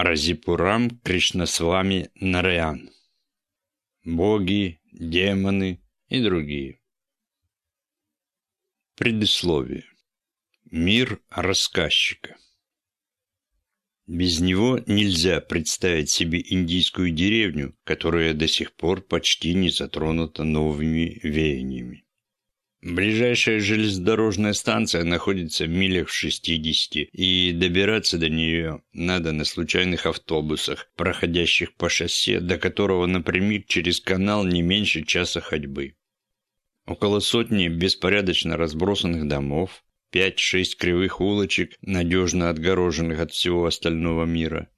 Разипурам Кришнасвами Нараян. Боги, демоны и другие. Предисловие. Мир рассказчика. Без него нельзя представить себе индийскую деревню, которая до сих пор почти не затронута новыми веяниями. Ближайшая железнодорожная станция находится в милях в 60, и добираться до нее надо на случайных автобусах, проходящих по шоссе, до которого напрямик через канал не меньше часа ходьбы. Около сотни беспорядочно разбросанных домов, 5-6 кривых улочек, надежно отгороженных от всего остального мира.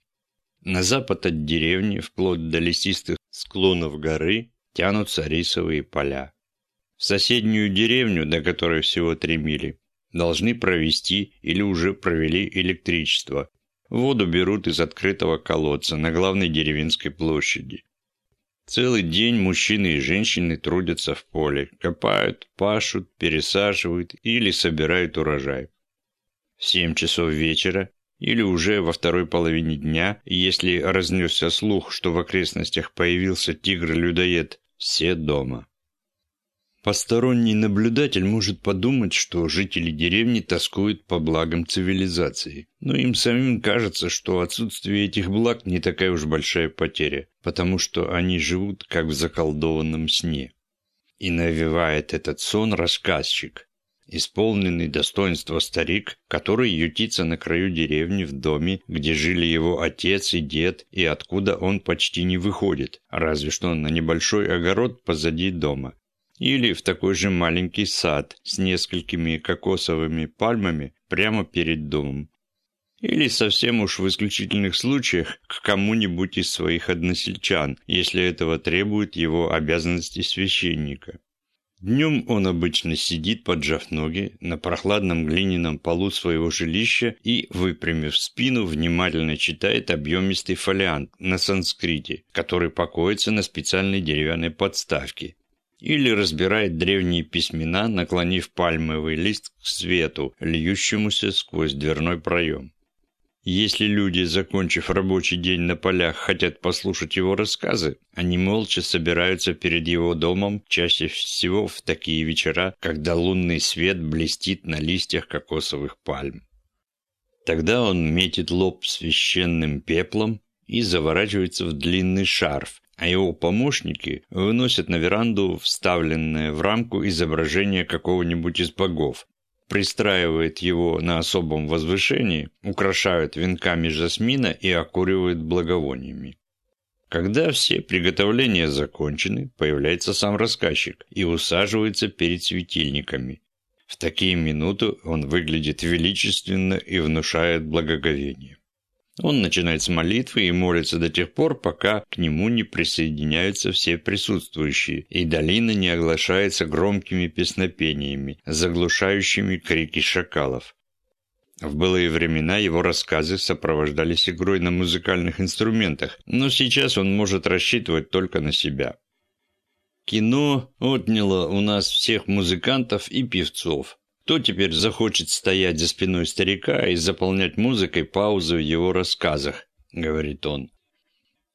На запад от деревни, вплоть до лесистых склонов горы, тянутся рисовые поля. Соседнюю деревню, до которой всего три мили, должны провести или уже провели электричество. Воду берут из открытого колодца на главной деревенской площади. Целый день мужчины и женщины трудятся в поле, копают, пашут, пересаживают или собирают урожай. В семь часов вечера или уже во второй половине дня, если разнесся слух, что в окрестностях появился тигр-людоед, все дома. Посторонний наблюдатель может подумать, что жители деревни тоскуют по благам цивилизации. Но им самим кажется, что отсутствие этих благ не такая уж большая потеря, потому что они живут как в заколдованном сне. И навевает этот сон рассказчик, исполненный достоинства старик, который ютится на краю деревни в доме, где жили его отец и дед, и откуда он почти не выходит, разве что на небольшой огород позади дома или в такой же маленький сад с несколькими кокосовыми пальмами прямо перед домом. Или совсем уж в исключительных случаях к кому-нибудь из своих односельчан, если этого требуют его обязанности священника. Днем он обычно сидит, поджав ноги, на прохладном глиняном полу своего жилища и, выпрямив спину, внимательно читает объемистый фолиант на санскрите, который покоится на специальной деревянной подставке, или разбирает древние письмена, наклонив пальмовый лист к свету, льющемуся сквозь дверной проем. Если люди, закончив рабочий день на полях, хотят послушать его рассказы, они молча собираются перед его домом, чаще всего в такие вечера, когда лунный свет блестит на листьях кокосовых пальм. Тогда он метит лоб священным пеплом и заворачивается в длинный шарф, а его помощники выносят на веранду вставленное в рамку изображение какого-нибудь из богов, пристраивают его на особом возвышении, украшают венками жасмина и окуривают благовониями. Когда все приготовления закончены, появляется сам рассказчик и усаживается перед светильниками. В такие минуты он выглядит величественно и внушает благоговение. Он начинает с молитвы и молится до тех пор, пока к нему не присоединяются все присутствующие, и долина не оглашается громкими песнопениями, заглушающими крики шакалов. В былые времена его рассказы сопровождались игрой на музыкальных инструментах, но сейчас он может рассчитывать только на себя. Кино отняло у нас всех музыкантов и певцов. Кто теперь захочет стоять за спиной старика и заполнять музыкой паузы в его рассказах, говорит он.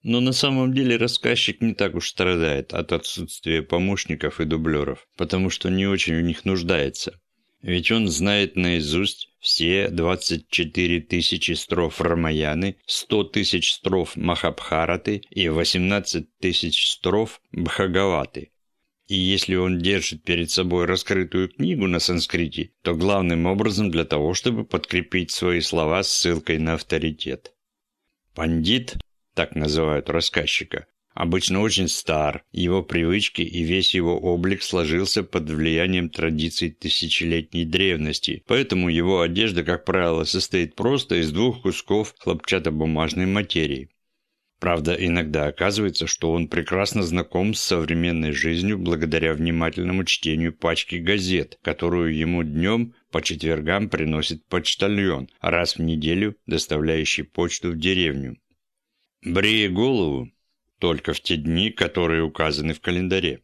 Но на самом деле рассказчик не так уж страдает от отсутствия помощников и дублеров, потому что не очень в них нуждается. Ведь он знает наизусть все 24 тысячи строф Рамаяны, 100 тысяч строф Махабхараты и 18 тысяч строф Бхагаваты. И если он держит перед собой раскрытую книгу на санскрите, то главным образом для того, чтобы подкрепить свои слова ссылкой на авторитет. Пандит, так называют рассказчика, обычно очень стар, его привычки и весь его облик сложился под влиянием традиций тысячелетней древности, поэтому его одежда, как правило, состоит просто из двух кусков хлопчатобумажной материи. Правда, иногда оказывается, что он прекрасно знаком с современной жизнью благодаря внимательному чтению пачки газет, которую ему днем по четвергам приносит почтальон, раз в неделю доставляющий почту в деревню. Брея голову, только в те дни, которые указаны в календаре.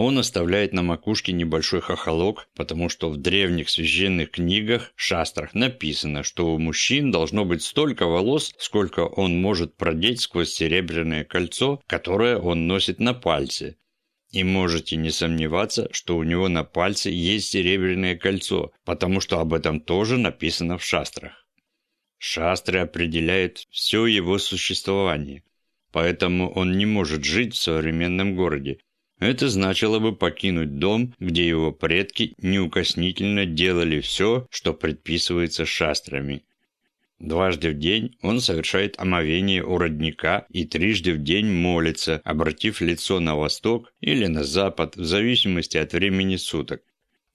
Он оставляет на макушке небольшой хохолок, потому что в древних священных книгах, шастрах, написано, что у мужчин должно быть столько волос, сколько он может продеть сквозь серебряное кольцо, которое он носит на пальце. И можете не сомневаться, что у него на пальце есть серебряное кольцо, потому что об этом тоже написано в шастрах. Шастры определяют все его существование, поэтому он не может жить в современном городе, это значило бы покинуть дом, где его предки неукоснительно делали все, что предписывается шастрами. Дважды в день он совершает омовение у родника и трижды в день молится, обратив лицо на восток или на запад, в зависимости от времени суток.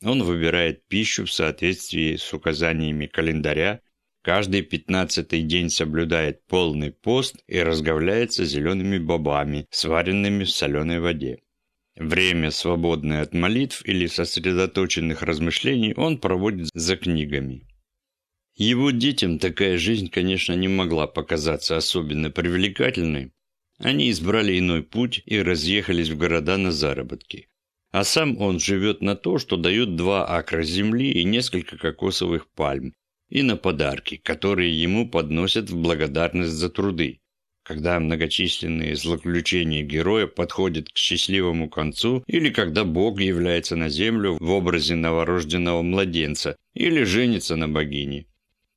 Он выбирает пищу в соответствии с указаниями календаря, каждый пятнадцатый день соблюдает полный пост и разговляется зелеными бобами, сваренными в соленой воде. Время, свободное от молитв или сосредоточенных размышлений, он проводит за книгами. Его детям такая жизнь, конечно, не могла показаться особенно привлекательной. Они избрали иной путь и разъехались в города на заработки. А сам он живет на то, что дает два акра земли и несколько кокосовых пальм, и на подарки, которые ему подносят в благодарность за труды. Когда многочисленные злоключения героя подходят к счастливому концу, или когда Бог является на землю в образе новорожденного младенца, или женится на богине.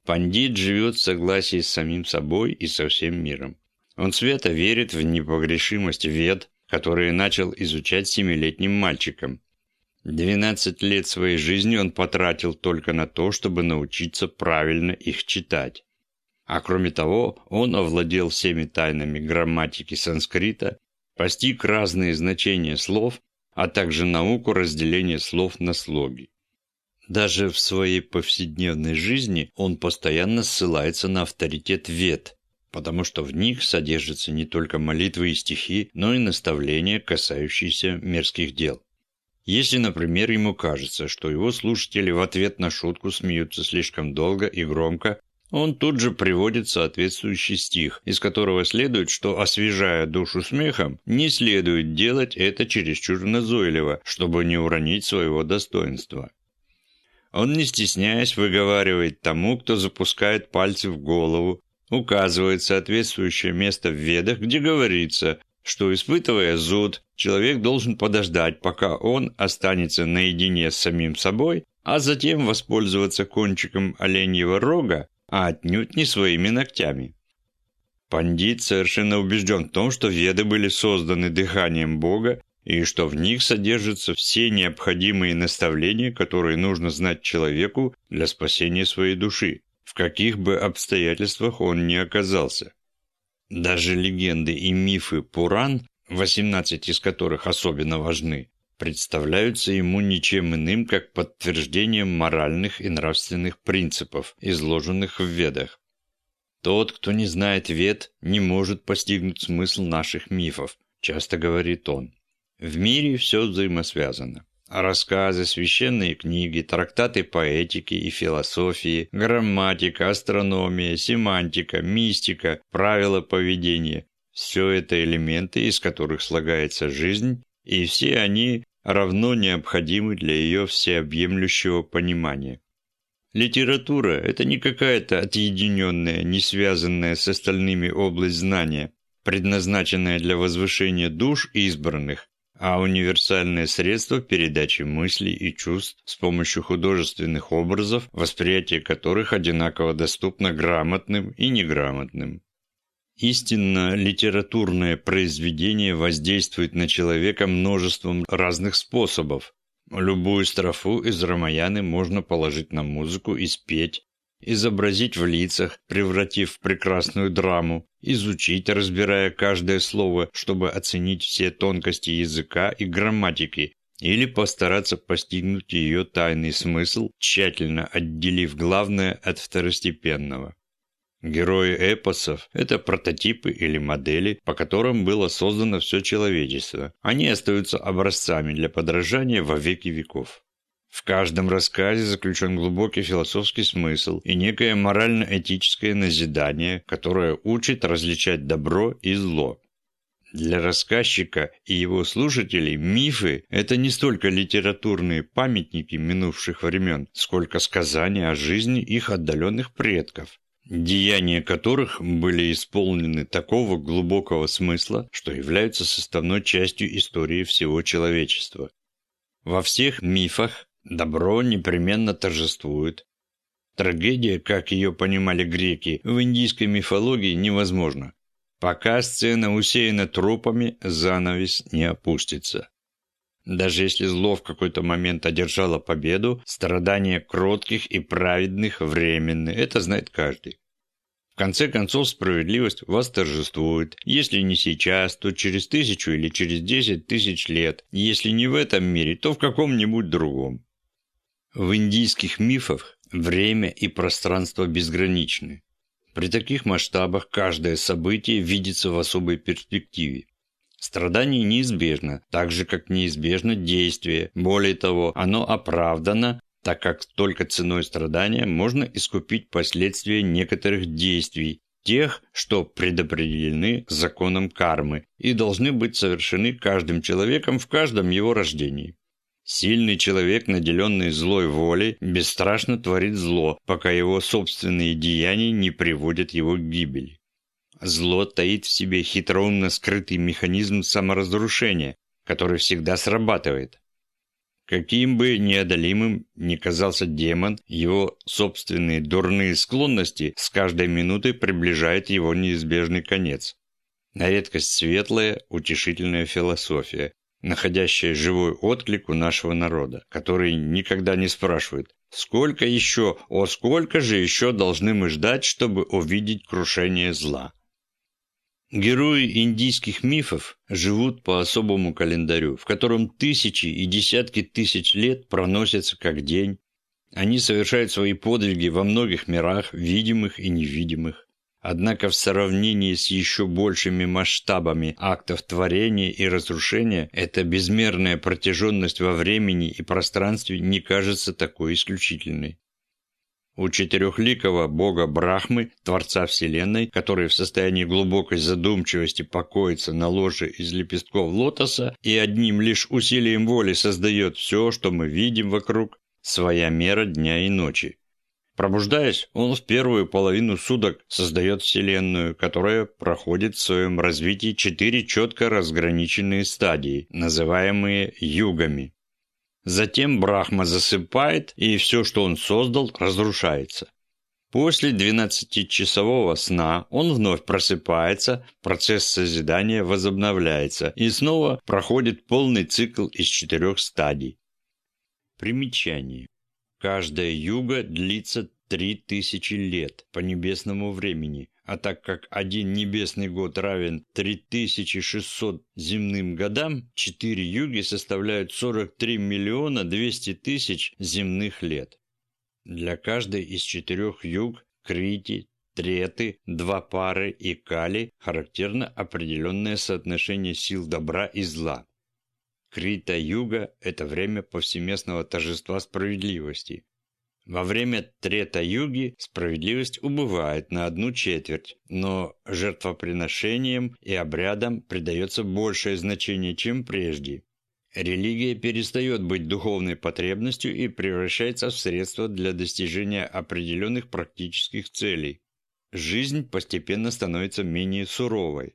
Пандит живет в согласии с самим собой и со всем миром. Он свято верит в непогрешимость вед, которые начал изучать семилетним мальчиком. Двенадцать лет своей жизни он потратил только на то, чтобы научиться правильно их читать. А кроме того, он овладел всеми тайнами грамматики санскрита, постиг разные значения слов, а также науку разделения слов на слоги. Даже в своей повседневной жизни он постоянно ссылается на авторитет вет, потому что в них содержатся не только молитвы и стихи, но и наставления, касающиеся мирских дел. Если, например, ему кажется, что его слушатели в ответ на шутку смеются слишком долго и громко, он тут же приводит соответствующий стих, из которого следует, что, освежая душу смехом, не следует делать это чересчур назойливо, чтобы не уронить своего достоинства. Он, не стесняясь, выговаривает тому, кто запускает пальцы в голову, указывает соответствующее место в ведах, где говорится, что, испытывая зуд, человек должен подождать, пока он останется наедине с самим собой, а затем воспользоваться кончиком оленьего рога а отнюдь не своими ногтями. Пандит совершенно убежден в том, что веды были созданы дыханием Бога и что в них содержатся все необходимые наставления, которые нужно знать человеку для спасения своей души, в каких бы обстоятельствах он ни оказался. Даже легенды и мифы Пуран, 18 из которых особенно важны, представляются ему ничем иным, как подтверждением моральных и нравственных принципов, изложенных в Ведах. Тот, кто не знает Вед, не может постигнуть смысл наших мифов, часто говорит он. В мире все взаимосвязано. Рассказы, священные книги, трактаты по этике и философии, грамматика, астрономия, семантика, мистика, правила поведения – все это элементы, из которых слагается жизнь и все они равно необходимы для ее всеобъемлющего понимания. Литература – это не какая-то отъединенная, не связанная с остальными область знания, предназначенная для возвышения душ избранных, а универсальное средство передачи мыслей и чувств с помощью художественных образов, восприятие которых одинаково доступно грамотным и неграмотным. Истинно литературное произведение воздействует на человека множеством разных способов. Любую строфу из Рамаяны можно положить на музыку и спеть, изобразить в лицах, превратив в прекрасную драму, изучить, разбирая каждое слово, чтобы оценить все тонкости языка и грамматики, или постараться постигнуть ее тайный смысл, тщательно отделив главное от второстепенного. Герои эпосов – это прототипы или модели, по которым было создано все человечество. Они остаются образцами для подражания во веки веков. В каждом рассказе заключен глубокий философский смысл и некое морально-этическое назидание, которое учит различать добро и зло. Для рассказчика и его слушателей мифы – это не столько литературные памятники минувших времен, сколько сказания о жизни их отдаленных предков, деяния которых были исполнены такого глубокого смысла, что являются составной частью истории всего человечества. Во всех мифах добро непременно торжествует. Трагедия, как ее понимали греки, в индийской мифологии невозможна. Пока сцена усеяна трупами, занавес не опустится. Даже если зло в какой-то момент одержало победу, страдания кротких и праведных временны, это знает каждый. В конце концов, справедливость восторжествует. Если не сейчас, то через тысячу или через десять тысяч лет. Если не в этом мире, то в каком-нибудь другом. В индийских мифах время и пространство безграничны. При таких масштабах каждое событие видится в особой перспективе. Страдание неизбежно, так же как неизбежно действие. Более того, оно оправдано, так как только ценой страдания можно искупить последствия некоторых действий, тех, что предопределены законом кармы и должны быть совершены каждым человеком в каждом его рождении. Сильный человек, наделенный злой волей, бесстрашно творит зло, пока его собственные деяния не приводят его к гибели. Зло таит в себе хитроумно скрытый механизм саморазрушения, который всегда срабатывает. Каким бы неодолимым ни казался демон, его собственные дурные склонности с каждой минутой приближают его неизбежный конец. На редкость светлая, утешительная философия, находящая живой отклик у нашего народа, который никогда не спрашивает «Сколько еще, о сколько же еще должны мы ждать, чтобы увидеть крушение зла?» Герои индийских мифов живут по особому календарю, в котором тысячи и десятки тысяч лет проносятся как день. Они совершают свои подвиги во многих мирах, видимых и невидимых. Однако в сравнении с еще большими масштабами актов творения и разрушения эта безмерная протяженность во времени и пространстве не кажется такой исключительной. У четырехликого бога Брахмы, Творца Вселенной, который в состоянии глубокой задумчивости покоится на ложе из лепестков лотоса и одним лишь усилием воли создает все, что мы видим вокруг, своя мера дня и ночи. Пробуждаясь, он в первую половину суток создает Вселенную, которая проходит в своем развитии четыре четко разграниченные стадии, называемые югами. Затем Брахма засыпает, и все, что он создал, разрушается. После 12-часового сна он вновь просыпается, процесс созидания возобновляется и снова проходит полный цикл из четырех стадий. Примечание. Каждая юга длится три тысячи лет по небесному времени, а так как один небесный год равен 3600 земным годам, четыре юги составляют 43 миллиона 200 тысяч земных лет. Для каждой из четырех юг Крити, Треты, два пары и Кали характерно определенное соотношение сил добра и зла. Крита-юга – это время повсеместного торжества справедливости. Во время Трета-юги справедливость убывает на одну четверть, но жертвоприношениям и обрядам придается большее значение, чем прежде. Религия перестает быть духовной потребностью и превращается в средство для достижения определенных практических целей. Жизнь постепенно становится менее суровой.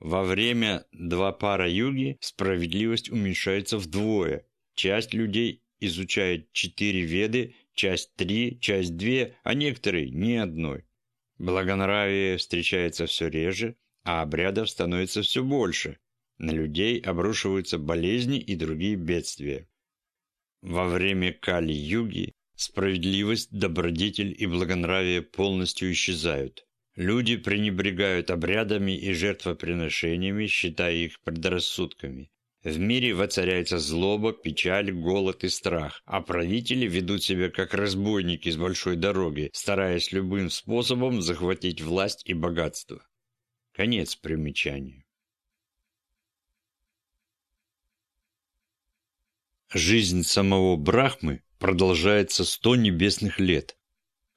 Во время два пара юги справедливость уменьшается вдвое. Часть людей изучает четыре веды, часть три, часть две, а некоторые ни одной. Благонравие встречается все реже, а обрядов становится все больше. На людей обрушиваются болезни и другие бедствия. Во время Кали-юги справедливость, добродетель и благонравие полностью исчезают. Люди пренебрегают обрядами и жертвоприношениями, считая их предрассудками. В мире воцаряется злоба, печаль, голод и страх, а правители ведут себя как разбойники с большой дороги, стараясь любым способом захватить власть и богатство. Конец примечания. Жизнь самого Брахмы продолжается сто небесных лет,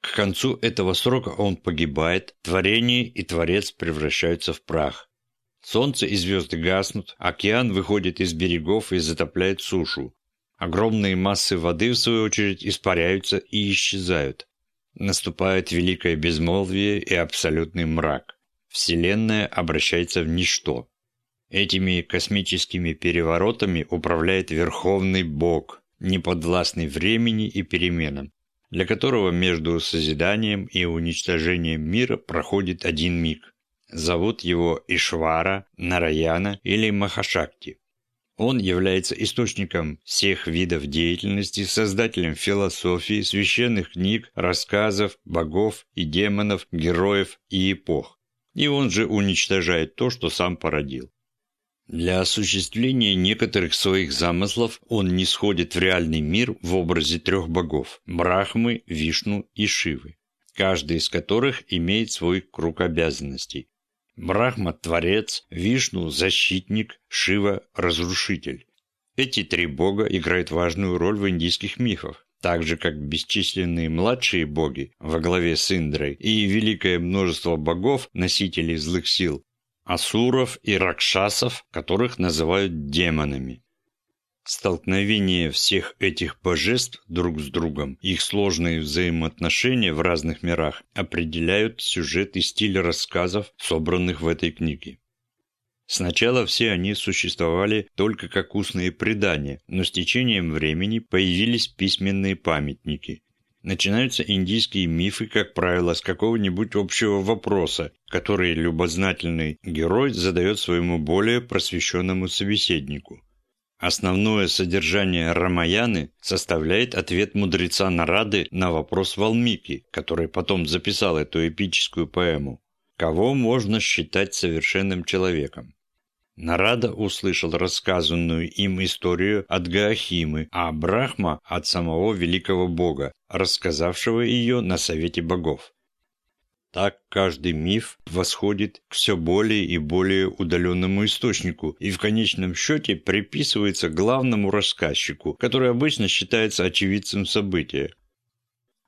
к концу этого срока он погибает, творение и творец превращаются в прах. Солнце и звезды гаснут, океан выходит из берегов и затопляет сушу. Огромные массы воды, в свою очередь, испаряются и исчезают. Наступает великое безмолвие и абсолютный мрак. Вселенная обращается в ничто. Этими космическими переворотами управляет Верховный Бог, неподвластный времени и переменам, для которого между созиданием и уничтожением мира проходит один миг. Зовут его Ишвара, Нараяна или Махашакти. Он является источником всех видов деятельности, создателем философии, священных книг, рассказов, богов и демонов, героев и эпох. И он же уничтожает то, что сам породил. Для осуществления некоторых своих замыслов он не сходит в реальный мир в образе трех богов – Брахмы, Вишну и Шивы, каждый из которых имеет свой круг обязанностей. Брахма – творец, Вишну – защитник, Шива – разрушитель. Эти три бога играют важную роль в индийских мифах, так же как бесчисленные младшие боги во главе с Индрой и великое множество богов, носителей злых сил, асуров и ракшасов, которых называют демонами. Столкновение всех этих божеств друг с другом, их сложные взаимоотношения в разных мирах определяют сюжет и стиль рассказов, собранных в этой книге. Сначала все они существовали только как устные предания, но с течением времени появились письменные памятники, Начинаются индийские мифы, как правило, с какого-нибудь общего вопроса, который любознательный герой задает своему более просвещенному собеседнику. Основное содержание Рамаяны составляет ответ мудреца Нарады на вопрос Валмики, который потом записал эту эпическую поэму. Кого можно считать совершенным человеком? Нарада услышал рассказанную им историю от Гаахимы, а Брахма – от самого великого бога, рассказавшего ее на совете богов. Так каждый миф восходит к все более и более удаленному источнику и в конечном счете приписывается главному рассказчику, который обычно считается очевидцем события.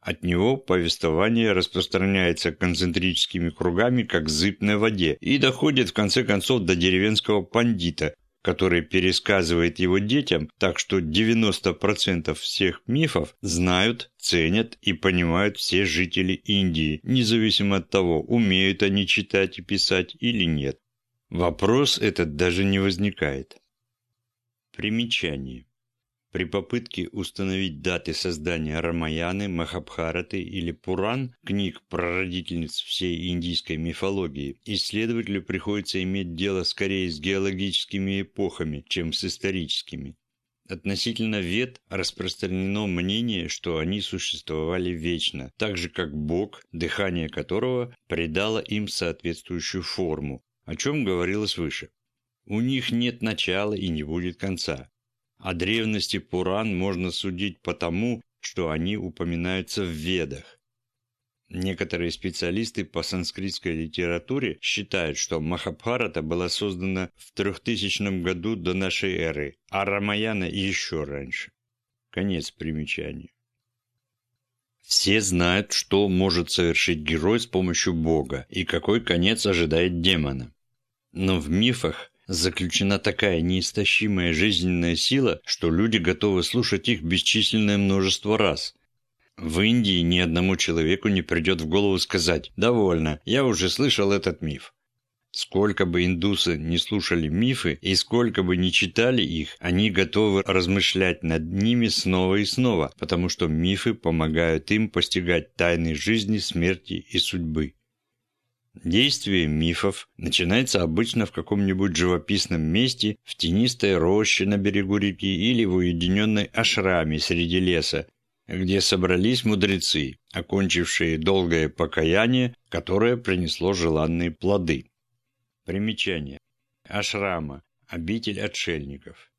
От него повествование распространяется концентрическими кругами, как зыб на воде, и доходит в конце концов до деревенского пандита, который пересказывает его детям, так что 90% всех мифов знают, ценят и понимают все жители Индии, независимо от того, умеют они читать и писать или нет. Вопрос этот даже не возникает. Примечание. При попытке установить даты создания Рамаяны, Махабхараты или Пуран, книг прародительниц всей индийской мифологии, исследователю приходится иметь дело скорее с геологическими эпохами, чем с историческими. Относительно Вед распространено мнение, что они существовали вечно, так же как Бог, дыхание которого придало им соответствующую форму, о чем говорилось выше. У них нет начала и не будет конца. О древности Пуран можно судить по тому, что они упоминаются в Ведах. Некоторые специалисты по санскритской литературе считают, что Махабхарата была создана в 3000 году до нашей эры, а Рамаяна еще раньше. Конец примечания. Все знают, что может совершить герой с помощью Бога и какой конец ожидает демона. Но в мифах заключена такая неистощимая жизненная сила, что люди готовы слушать их бесчисленное множество раз. В Индии ни одному человеку не придет в голову сказать «довольно, я уже слышал этот миф». Сколько бы индусы не слушали мифы и сколько бы не читали их, они готовы размышлять над ними снова и снова, потому что мифы помогают им постигать тайны жизни, смерти и судьбы. Действие мифов начинается обычно в каком-нибудь живописном месте, в тенистой роще на берегу реки или в уединенной ашраме среди леса, где собрались мудрецы, окончившие долгое покаяние, которое принесло желанные плоды. Примечание. Ашрама – обитель отшельников.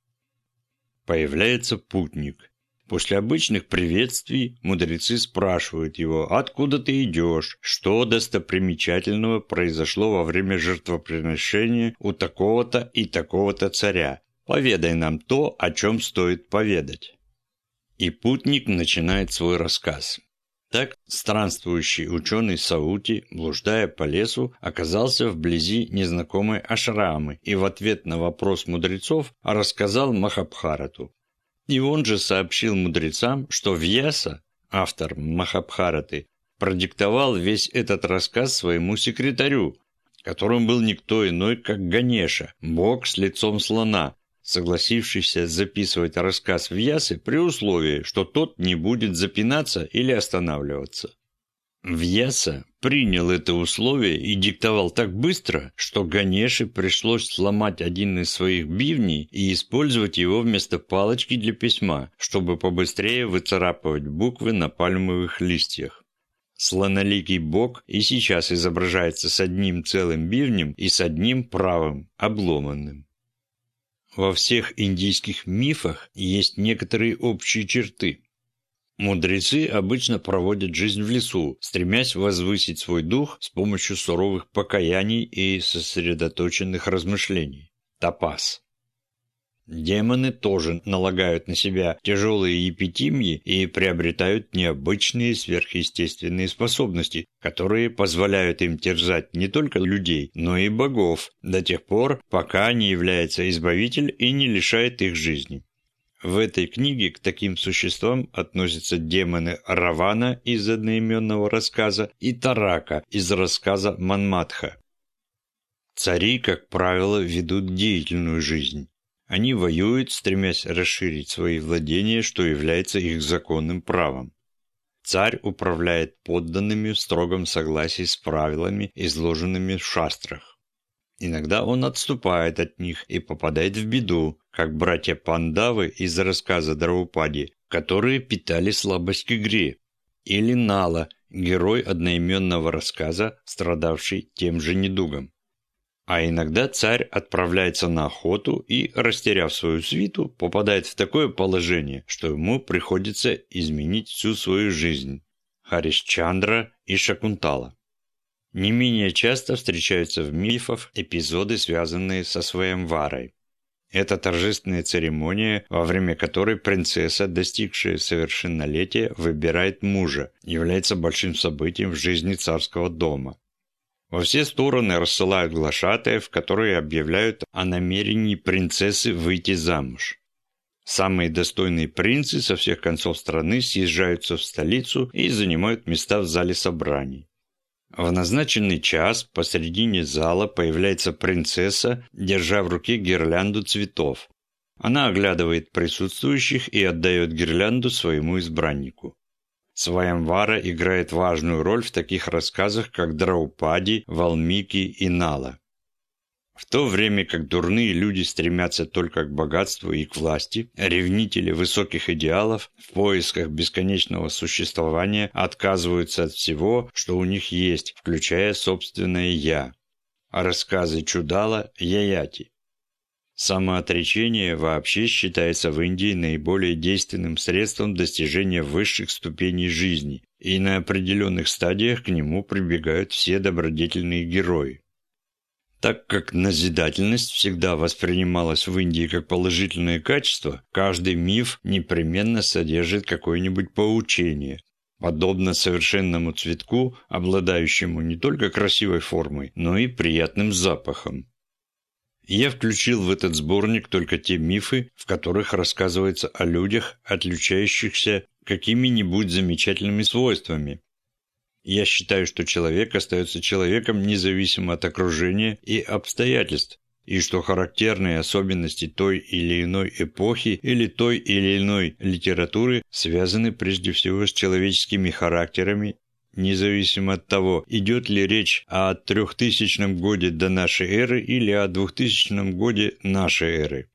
Появляется путник, После обычных приветствий мудрецы спрашивают его, откуда ты идешь, что достопримечательного произошло во время жертвоприношения у такого-то и такого-то царя. Поведай нам то, о чем стоит поведать. И путник начинает свой рассказ. Так Странствующий ученый Саути, блуждая по лесу, оказался вблизи незнакомой ашрамы и в ответ на вопрос мудрецов рассказал Махабхарату. И он же сообщил мудрецам, что Вьяса, автор Махабхараты, продиктовал весь этот рассказ своему секретарю, которым был никто иной, как Ганеша, бог с лицом слона, согласившийся записывать рассказ в Ясы при условии, что тот не будет запинаться или останавливаться. Вьяса принял это условие и диктовал так быстро, что Ганеше пришлось сломать один из своих бивней и использовать его вместо палочки для письма, чтобы побыстрее выцарапывать буквы на пальмовых листьях. Слоноликий бог и сейчас изображается с одним целым бивнем и с одним правым, обломанным. Во всех индийских мифах есть некоторые общие черты. Мудрецы обычно проводят жизнь в лесу, стремясь возвысить свой дух с помощью суровых покаяний и сосредоточенных размышлений. Тапас. Демоны тоже налагают на себя тяжелые епитимьи и приобретают необычные сверхъестественные способности, которые позволяют им терзать не только людей, но и богов, до тех пор, пока не является избавитель и не лишает их жизни. В этой книге к таким существам относятся демоны Равана из одноименного рассказа и Тарака из рассказа Манматха. Цари, как правило, ведут деятельную жизнь. Они воюют, стремясь расширить свои владения, что является их законным правом. Царь управляет подданными в строгом согласии с правилами, изложенными в шастрах. Иногда он отступает от них и попадает в беду, как братья Пандавы из рассказа Драупади, которые питали слабость к игре, или Нала, герой одноименного рассказа, страдавший тем же недугом. А иногда царь отправляется на охоту и, растеряв свою свиту, попадает в такое положение, что ему приходится изменить всю свою жизнь. Харишчандра и Шакунтала. Не менее часто встречаются в мифах эпизоды, связанные со Своемварой. Это торжественная церемония, во время которой принцесса, достигшая совершеннолетия, выбирает мужа, является большим событием в жизни царского дома. Во все стороны рассылают глашатаев, которые объявляют о намерении принцессы выйти замуж. Самые достойные принцы со всех концов страны съезжаются в столицу и занимают места в зале собраний. В назначенный час посредине зала появляется принцесса, держа в руке гирлянду цветов. Она оглядывает присутствующих и отдает гирлянду своему избраннику. Сваямвара играет важную роль в таких рассказах, как Драупади, Валмики и Нала. В то время как дурные люди стремятся только к богатству и к власти, ревнители высоких идеалов в поисках бесконечного существования отказываются от всего, что у них есть, включая собственное «я». Рассказы Чудала – Яяти. Самоотречение вообще считается в Индии наиболее действенным средством достижения высших ступеней жизни, и на определенных стадиях к нему прибегают все добродетельные герои. Так как назидательность всегда воспринималась в Индии как положительное качество, каждый миф непременно содержит какое-нибудь поучение, подобно совершенному цветку, обладающему не только красивой формой, но и приятным запахом. Я включил в этот сборник только те мифы, в которых рассказывается о людях, отличающихся какими-нибудь замечательными свойствами. Я считаю, что человек остается человеком независимо от окружения и обстоятельств, и что характерные особенности той или иной эпохи или той или иной литературы связаны прежде всего с человеческими характерами независимо от того, идет ли речь о трехтысячном годе до нашей эры или о двухтысячном годе нашей эры.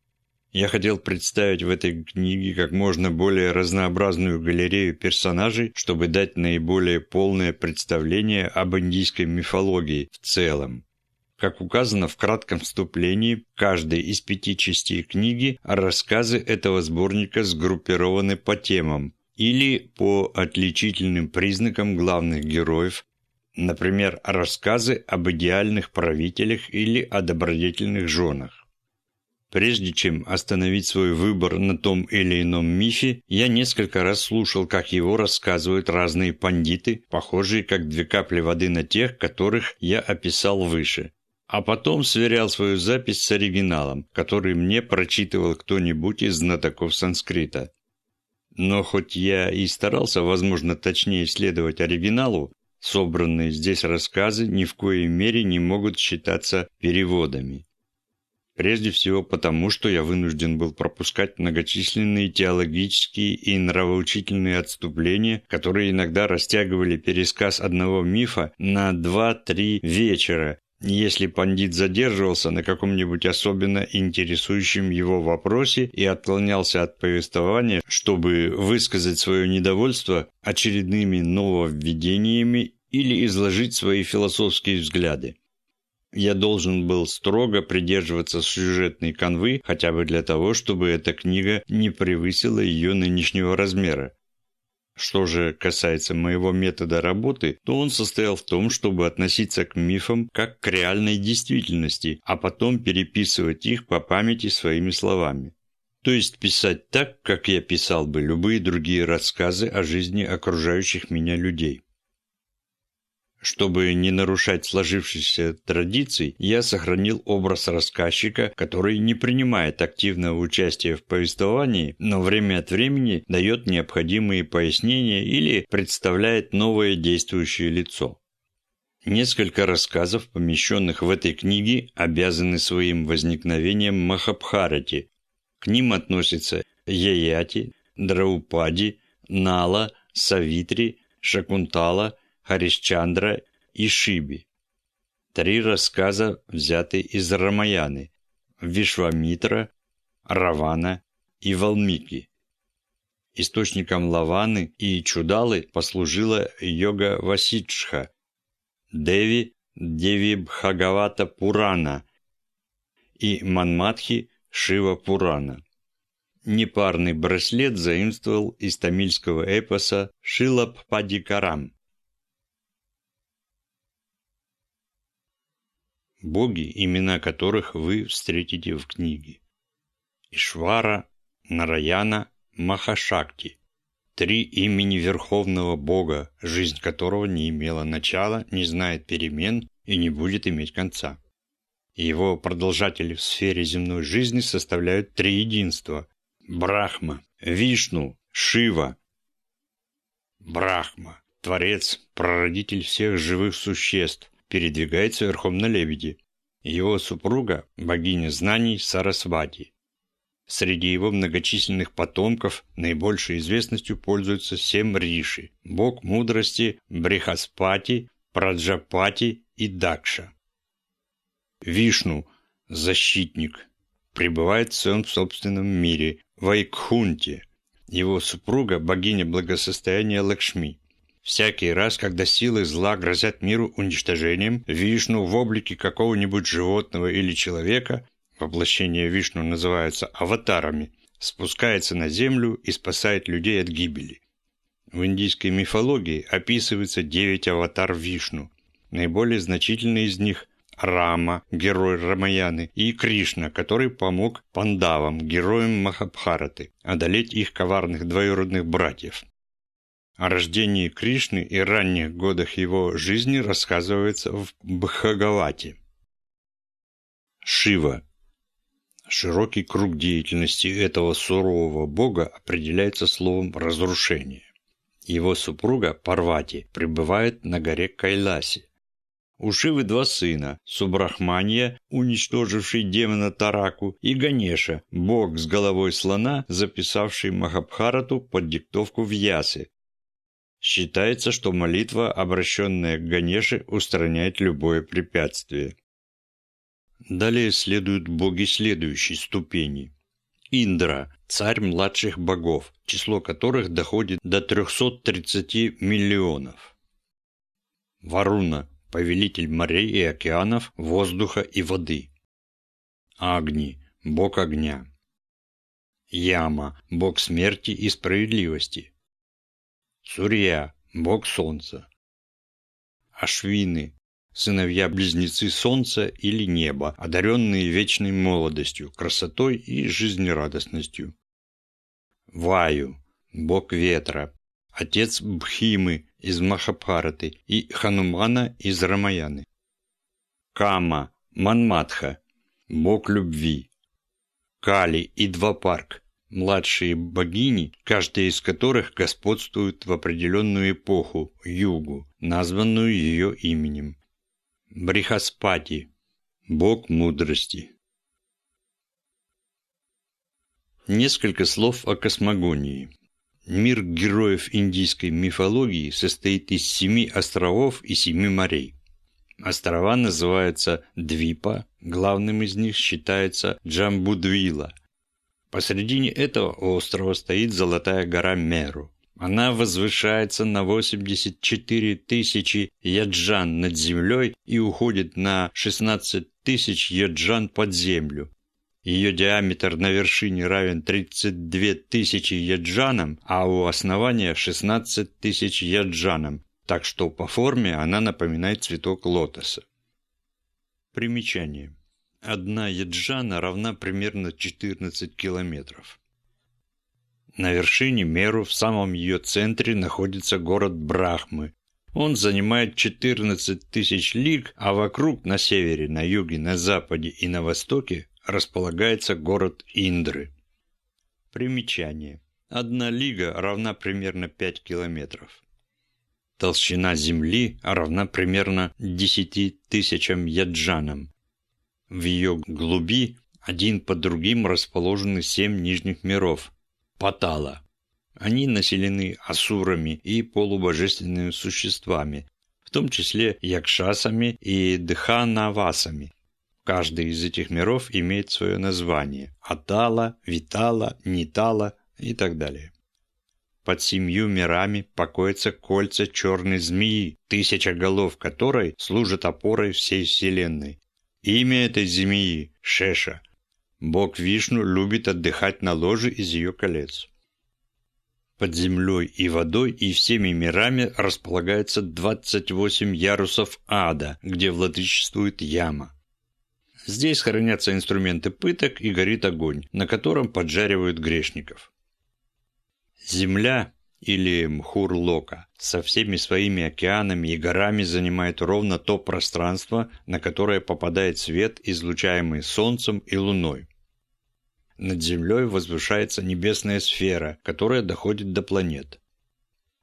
Я хотел представить в этой книге как можно более разнообразную галерею персонажей, чтобы дать наиболее полное представление об индийской мифологии в целом. Как указано в кратком вступлении, каждой из пяти частей книги рассказы этого сборника сгруппированы по темам, или по отличительным признакам главных героев, например, рассказы об идеальных правителях или о добродетельных женах. Прежде чем остановить свой выбор на том или ином мифе, я несколько раз слушал, как его рассказывают разные пандиты, похожие как две капли воды на тех, которых я описал выше. А потом сверял свою запись с оригиналом, который мне прочитывал кто-нибудь из знатоков санскрита. Но хоть я и старался, возможно, точнее исследовать оригиналу, собранные здесь рассказы ни в коей мере не могут считаться переводами. Прежде всего потому, что я вынужден был пропускать многочисленные теологические и нравоучительные отступления, которые иногда растягивали пересказ одного мифа на два-три вечера, если пандит задерживался на каком-нибудь особенно интересующем его вопросе и отклонялся от повествования, чтобы высказать свое недовольство очередными нововведениями или изложить свои философские взгляды я должен был строго придерживаться сюжетной канвы, хотя бы для того, чтобы эта книга не превысила ее нынешнего размера. Что же касается моего метода работы, то он состоял в том, чтобы относиться к мифам как к реальной действительности, а потом переписывать их по памяти своими словами. То есть писать так, как я писал бы любые другие рассказы о жизни окружающих меня людей. Чтобы не нарушать сложившиеся традиции, я сохранил образ рассказчика, который не принимает активного участия в повествовании, но время от времени дает необходимые пояснения или представляет новое действующее лицо. Несколько рассказов, помещенных в этой книге, обязаны своим возникновением Махабхарати. К ним относятся Яяти, Драупади, Нала, Савитри, Шакунтала – Харишчандра и Шиби. Три рассказа взяты из Рамаяны, Вишвамитра, Равана и Валмики. Источником Лаваны и Чудалы послужила йога Васиджха, Деви Деви Бхагавата Пурана и Манматхи Шива Пурана. Непарный браслет заимствовал из тамильского эпоса Шилаппадикарам. Боги, имена которых вы встретите в книге. Ишвара, Нараяна, Махашакти. Три имени Верховного Бога, жизнь которого не имела начала, не знает перемен и не будет иметь конца. Его продолжатели в сфере земной жизни составляют три единства – Брахма, Вишну, Шива. Брахма – Творец, прародитель всех живых существ, передвигается верхом на лебеде. Его супруга – богиня знаний Сарасвати. Среди его многочисленных потомков наибольшей известностью пользуются семь риши – бог мудрости Брихаспати, Праджапати и Дакша. Вишну – защитник, пребывает в своем собственном мире – Вайкхунте. Его супруга – богиня благосостояния Лакшми. Всякий раз, когда силы зла грозят миру уничтожением, Вишну в облике какого-нибудь животного или человека, воплощение Вишну называется аватарами, спускается на землю и спасает людей от гибели. В индийской мифологии описывается девять аватар Вишну. Наиболее значительные из них – Рама, герой Рамаяны, и Кришна, который помог пандавам, героям Махабхараты, одолеть их коварных двоюродных братьев. О рождении Кришны и ранних годах его жизни рассказывается в Бхагавате. Шива. Широкий круг деятельности этого сурового бога определяется словом «разрушение». Его супруга Парвати пребывает на горе Кайласи. У Шивы два сына – Субрахманья, уничтоживший демона Тараку, и Ганеша, бог с головой слона, записавший Махабхарату под диктовку в Ясы, Считается, что молитва, обращенная к Ганеше, устраняет любое препятствие. Далее следуют боги следующей ступени. Индра – царь младших богов, число которых доходит до 330 миллионов. Варуна – повелитель морей и океанов, воздуха и воды. Агни – бог огня. Яма – бог смерти и справедливости. Сурья – бог солнца. Ашвины сыновья-близнецы солнца или неба, одаренные вечной молодостью, красотой и жизнерадостностью. Ваю, бог ветра, отец Бхимы из Махабхараты и Ханумана из Рамаяны. Кама, Манматха, бог любви. Кали и Двапарк, младшие богини, каждая из которых господствует в определенную эпоху, югу, названную ее именем. Брихаспати, бог мудрости. Несколько слов о космогонии. Мир героев индийской мифологии состоит из семи островов и семи морей. Острова называются Двипа, главным из них считается Джамбудвила. Посредине этого острова стоит золотая гора Меру. Она возвышается на 84 тысячи яджан над землей и уходит на 16 тысяч яджан под землю. Ее диаметр на вершине равен 32 тысячи яджанам, а у основания 16 тысяч яджанам, так что по форме она напоминает цветок лотоса. Примечание. Одна яджана равна примерно 14 километров. На вершине Меру, в самом ее центре, находится город Брахмы. Он занимает 14 тысяч лиг, а вокруг, на севере, на юге, на западе и на востоке, располагается город Индры. Примечание. Одна лига равна примерно 5 километров. Толщина Земли равна примерно 10 тысячам яджанам. В ее глуби один по другим расположены семь нижних миров, Патала. Они населены асурами и полубожественными существами, в том числе якшасами и дханавасами. Каждый из этих миров имеет свое название – Атала, Витала, Нитала и так далее. Под семью мирами покоятся кольца черной змеи, тысяча голов которой служат опорой всей Вселенной. Имя этой змеи – Шеша, Бог Вишну любит отдыхать на ложе из ее колец. Под землей и водой и всеми мирами располагается 28 ярусов ада, где владычествует яма. Здесь хранятся инструменты пыток и горит огонь, на котором поджаривают грешников. Земля или Мхурлока со всеми своими океанами и горами занимает ровно то пространство, на которое попадает свет, излучаемый Солнцем и Луной. Над Землей возвышается небесная сфера, которая доходит до планет.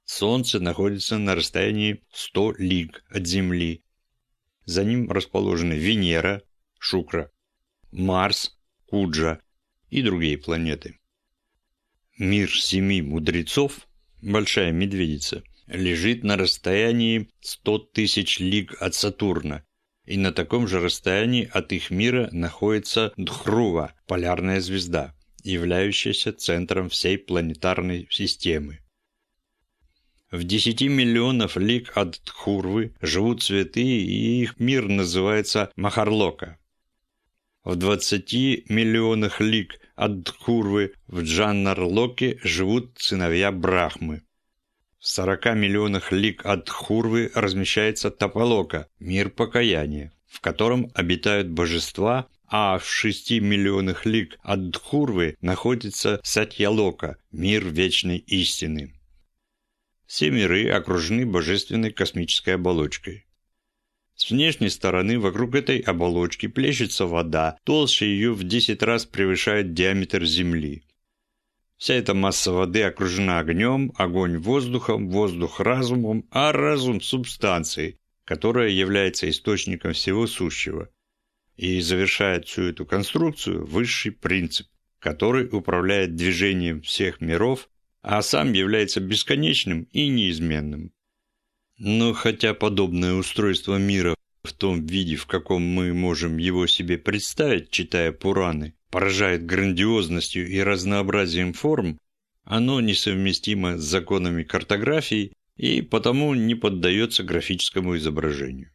Солнце находится на расстоянии 100 лиг от Земли. За ним расположены Венера, Шукра, Марс, Куджа и другие планеты. Мир семи мудрецов, Большая Медведица, лежит на расстоянии 100 тысяч лиг от Сатурна, и на таком же расстоянии от их мира находится Дхрува, полярная звезда, являющаяся центром всей планетарной системы. В 10 миллионов лиг от Дхурвы живут цветы, и их мир называется Махарлока. В 20 миллионах лиг от Дхурвы в Джаннарлоке живут сыновья Брахмы. В 40 миллионах лиг от Хурвы размещается Тапалока, мир покаяния, в котором обитают божества, а в 6 миллионах лиг от Дхурвы находится Сатьялока, мир вечной истины. Все миры окружены божественной космической оболочкой. С внешней стороны вокруг этой оболочки плещется вода, толще ее в 10 раз превышает диаметр Земли. Вся эта масса воды окружена огнем, огонь воздухом, воздух разумом, а разум субстанцией, которая является источником всего сущего. И завершает всю эту конструкцию высший принцип, который управляет движением всех миров, а сам является бесконечным и неизменным. Но хотя подобное устройство мира в том виде, в каком мы можем его себе представить, читая Пураны, поражает грандиозностью и разнообразием форм, оно несовместимо с законами картографии и потому не поддается графическому изображению.